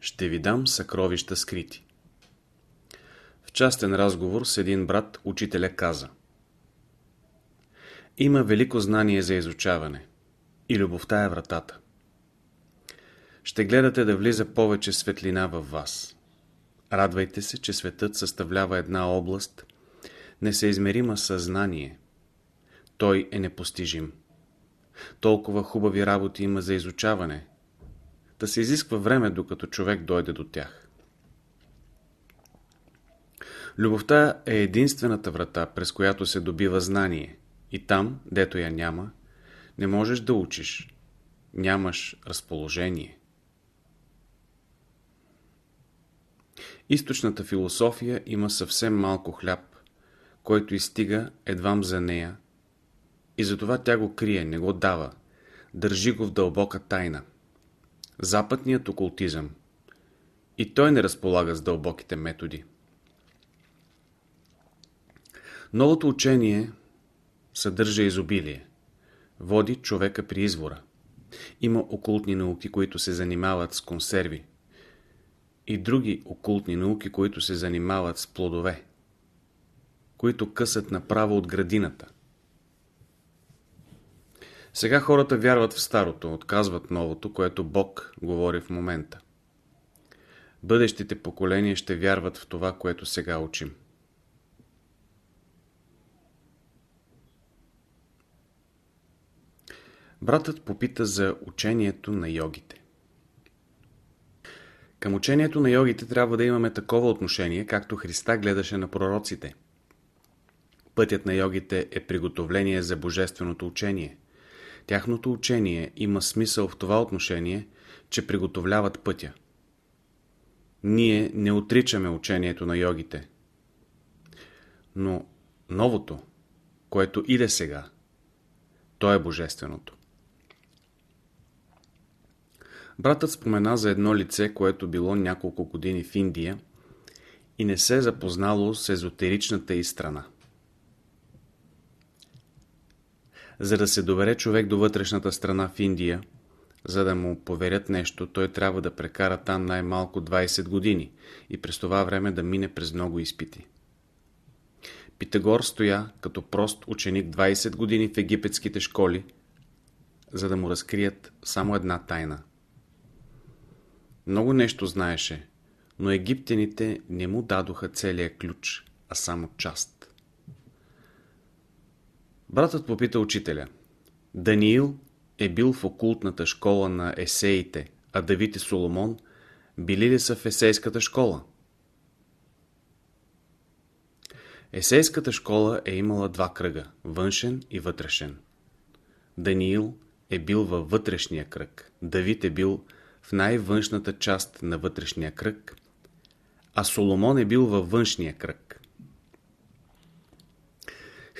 Ще ви дам съкровища скрити. В частен разговор с един брат учителя каза Има велико знание за изучаване и любовта е вратата. Ще гледате да влиза повече светлина във вас. Радвайте се, че светът съставлява една област, несъизмерима съзнание. Той е непостижим. Толкова хубави работи има за изучаване, да се изисква време, докато човек дойде до тях. Любовта е единствената врата, през която се добива знание. И там, дето я няма, не можеш да учиш. Нямаш разположение. Източната философия има съвсем малко хляб, който изстига едвам за нея и затова тя го крие, не го дава, държи го в дълбока тайна. Западният окултизъм. И той не разполага с дълбоките методи. Новото учение съдържа изобилие. Води човека при извора. Има окултни науки, които се занимават с консерви. И други окултни науки, които се занимават с плодове. Които късат направо от градината. Сега хората вярват в старото, отказват новото, което Бог говори в момента. Бъдещите поколения ще вярват в това, което сега учим. Братът попита за учението на йогите. Към учението на йогите трябва да имаме такова отношение, както Христа гледаше на пророците. Пътят на йогите е приготовление за божественото учение. Тяхното учение има смисъл в това отношение, че приготовляват пътя. Ние не отричаме учението на йогите. Но новото, което иде сега, то е божественото. Братът спомена за едно лице, което било няколко години в Индия и не се е запознало с езотеричната и страна. За да се добере човек до вътрешната страна в Индия, за да му поверят нещо, той трябва да прекара там най-малко 20 години и през това време да мине през много изпити. Питагор стоя като прост ученик 20 години в египетските школи, за да му разкрият само една тайна – много нещо знаеше, но египтяните не му дадоха целия ключ, а само част. Братът попита учителя. Даниил е бил в окултната школа на есеите, а Давид и Соломон били ли са в есейската школа? Есейската школа е имала два кръга – външен и вътрешен. Даниил е бил във вътрешния кръг, Давид е бил в най-външната част на вътрешния кръг, а Соломон е бил във външния кръг.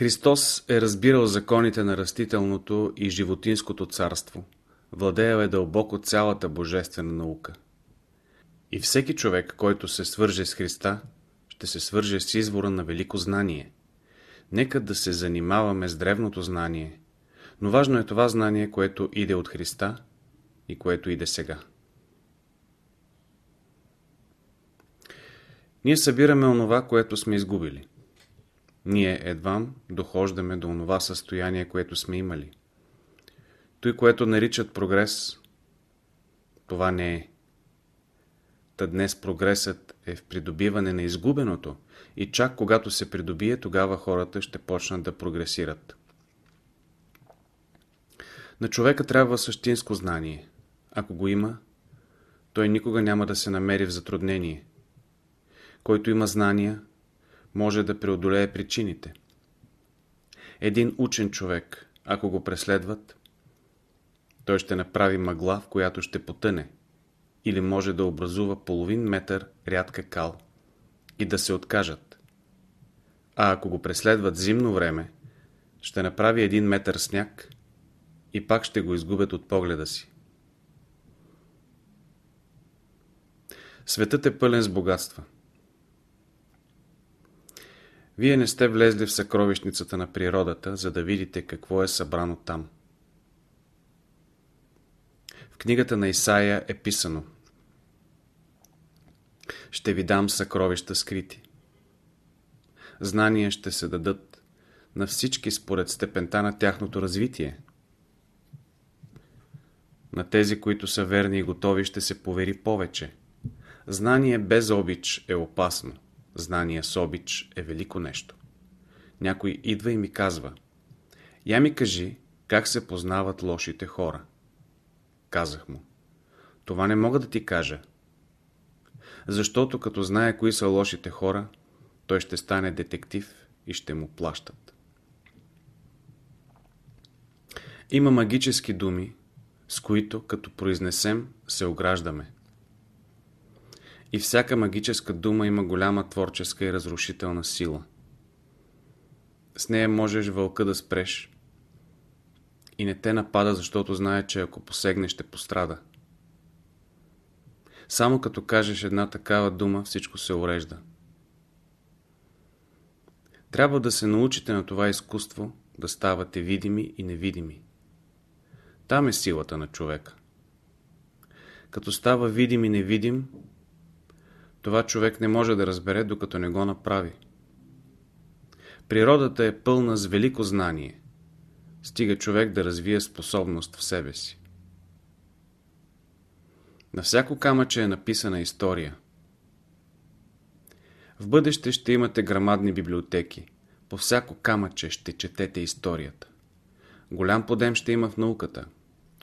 Христос е разбирал законите на растителното и животинското царство, владеял е дълбоко цялата божествена наука. И всеки човек, който се свърже с Христа, ще се свърже с извора на велико знание. Нека да се занимаваме с древното знание, но важно е това знание, което иде от Христа и което иде сега. Ние събираме онова, което сме изгубили. Ние едвам дохождаме до онова състояние, което сме имали. Той, което наричат прогрес, това не е. Та днес прогресът е в придобиване на изгубеното и чак когато се придобие, тогава хората ще почнат да прогресират. На човека трябва същинско знание. Ако го има, той никога няма да се намери в затруднение който има знания, може да преодолее причините. Един учен човек, ако го преследват, той ще направи мъгла, в която ще потъне, или може да образува половин метър рядка кал и да се откажат. А ако го преследват зимно време, ще направи един метър сняг и пак ще го изгубят от погледа си. Светът е пълен с богатства. Вие не сте влезли в съкровищницата на природата, за да видите какво е събрано там. В книгата на Исаия е писано ще ви дам съкровища скрити. Знания ще се дадат на всички според степента на тяхното развитие. На тези, които са верни и готови, ще се повери повече. Знание без обич е опасно. Знание с обич е велико нещо. Някой идва и ми казва Я ми кажи, как се познават лошите хора. Казах му Това не мога да ти кажа. Защото като знае кои са лошите хора, той ще стане детектив и ще му плащат. Има магически думи, с които, като произнесем, се ограждаме. И всяка магическа дума има голяма творческа и разрушителна сила. С нея можеш вълка да спреш. И не те напада, защото знае, че ако посегне, ще пострада. Само като кажеш една такава дума, всичко се урежда. Трябва да се научите на това изкуство, да ставате видими и невидими. Там е силата на човека. Като става видим и невидим, това човек не може да разбере, докато не го направи. Природата е пълна с велико знание. Стига човек да развие способност в себе си. На всяко камъче е написана история. В бъдеще ще имате грамадни библиотеки. По всяко камъче ще четете историята. Голям подем ще има в науката,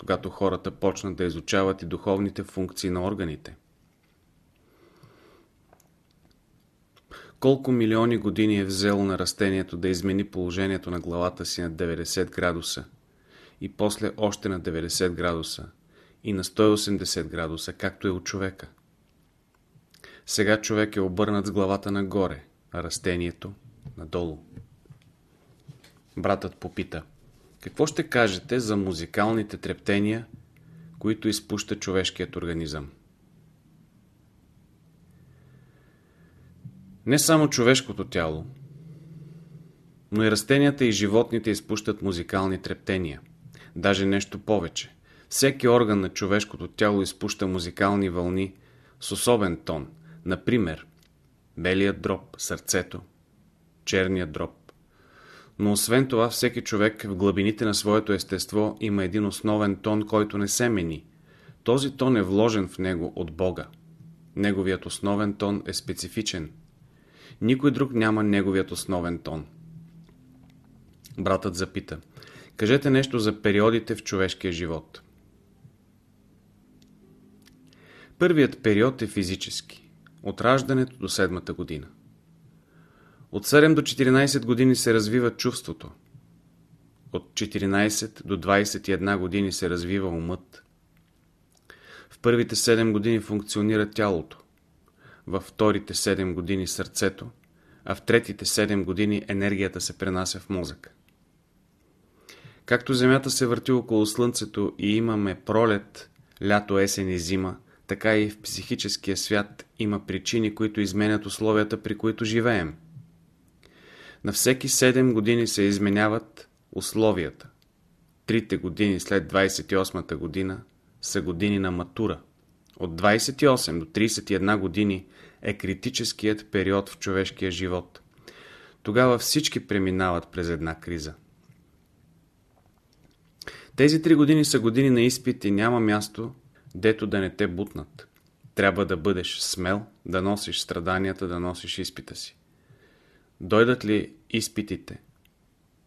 когато хората почнат да изучават и духовните функции на органите. Колко милиони години е взело на растението да измени положението на главата си на 90 градуса и после още на 90 градуса и на 180 градуса, както е от човека. Сега човек е обърнат с главата нагоре, а растението надолу. Братът попита. Какво ще кажете за музикалните трептения, които изпуща човешкият организъм? Не само човешкото тяло, но и растенията и животните изпущат музикални трептения. Даже нещо повече. Всеки орган на човешкото тяло изпуща музикални вълни с особен тон. Например, белият дроб, сърцето, черният дроб. Но освен това, всеки човек в глъбините на своето естество има един основен тон, който не се мени. Този тон е вложен в него от Бога. Неговият основен тон е специфичен. Никой друг няма неговият основен тон. Братът запита. Кажете нещо за периодите в човешкия живот. Първият период е физически. От раждането до седмата година. От 7 до 14 години се развива чувството. От 14 до 21 години се развива умът. В първите 7 години функционира тялото. Във вторите 7 години сърцето, а в третите 7 години енергията се пренася в мозъка. Както Земята се върти около Слънцето и имаме пролет, лято, есен и зима, така и в психическия свят има причини, които изменят условията, при които живеем. На всеки 7 години се изменяват условията. Трите години след 28-та година са години на матура. От 28 до 31 години е критическият период в човешкия живот. Тогава всички преминават през една криза. Тези три години са години на изпит и няма място, дето да не те бутнат. Трябва да бъдеш смел, да носиш страданията, да носиш изпита си. Дойдат ли изпитите?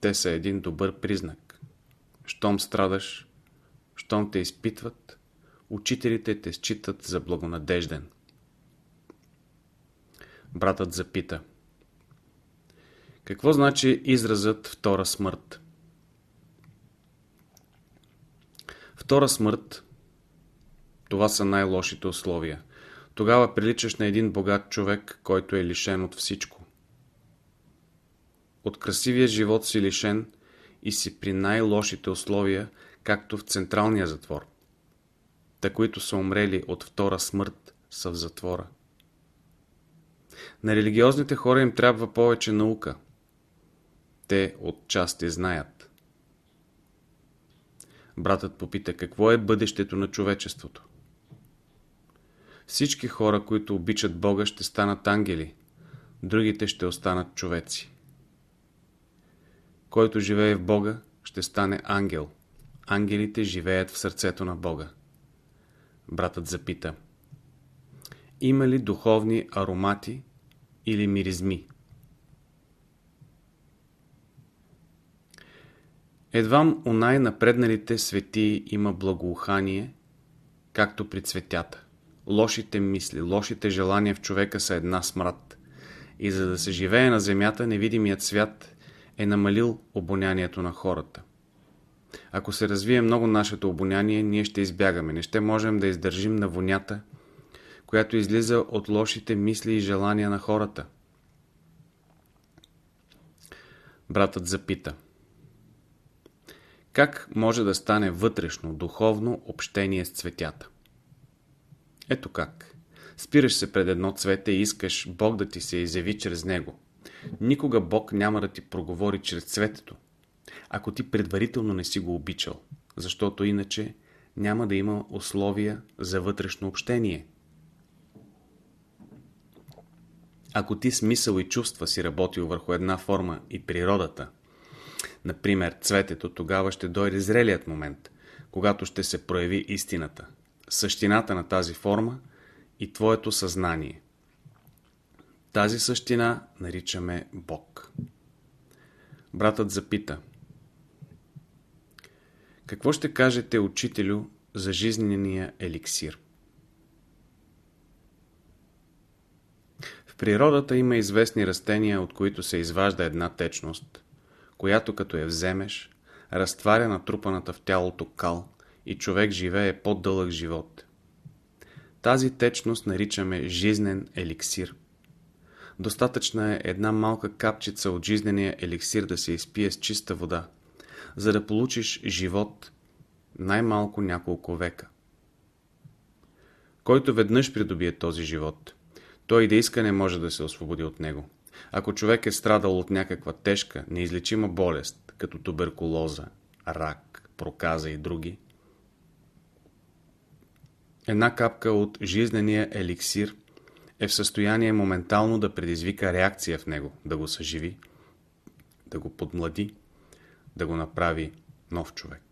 Те са един добър признак. Щом страдаш, щом те изпитват, учителите те считат за благонадежден. Братът запита. Какво значи изразът втора смърт? Втора смърт това са най-лошите условия. Тогава приличаш на един богат човек, който е лишен от всичко. От красивия живот си лишен и си при най-лошите условия, както в централния затвор. Та, които са умрели от втора смърт, са в затвора. На религиозните хора им трябва повече наука. Те отчасти знаят. Братът попита какво е бъдещето на човечеството. Всички хора, които обичат Бога, ще станат ангели, другите ще останат човеци. Който живее в Бога, ще стане ангел. Ангелите живеят в сърцето на Бога. Братът запита. Има ли духовни аромати или миризми? Едвам у най-напредналите светии има благоухание, както при цветята. Лошите мисли, лошите желания в човека са една смрад. И за да се живее на земята, невидимият свят е намалил обонянието на хората. Ако се развие много нашето обоняние, ние ще избягаме. Не ще можем да издържим на вонята, която излиза от лошите мисли и желания на хората. Братът запита. Как може да стане вътрешно, духовно общение с цветята? Ето как. Спираш се пред едно цвете и искаш Бог да ти се изяви чрез него. Никога Бог няма да ти проговори чрез цветето, ако ти предварително не си го обичал, защото иначе няма да има условия за вътрешно общение. Ако ти смисъл и чувства си работил върху една форма и природата, например цветето, тогава ще дойде зрелият момент, когато ще се прояви истината, същината на тази форма и твоето съзнание. Тази същина наричаме Бог. Братът запита Какво ще кажете, учителю, за жизнения еликсир? В природата има известни растения, от които се изважда една течност, която като я вземеш, разтваря натрупаната в тялото кал и човек живее по-дълъг живот. Тази течност наричаме жизнен еликсир. Достатъчна е една малка капчица от жизнения еликсир да се изпие с чиста вода, за да получиш живот най-малко няколко века. Който веднъж придобие този живот, той и да иска не може да се освободи от него. Ако човек е страдал от някаква тежка, неизлечима болест, като туберкулоза, рак, проказа и други, една капка от жизнения еликсир е в състояние моментално да предизвика реакция в него, да го съживи, да го подмлади, да го направи нов човек.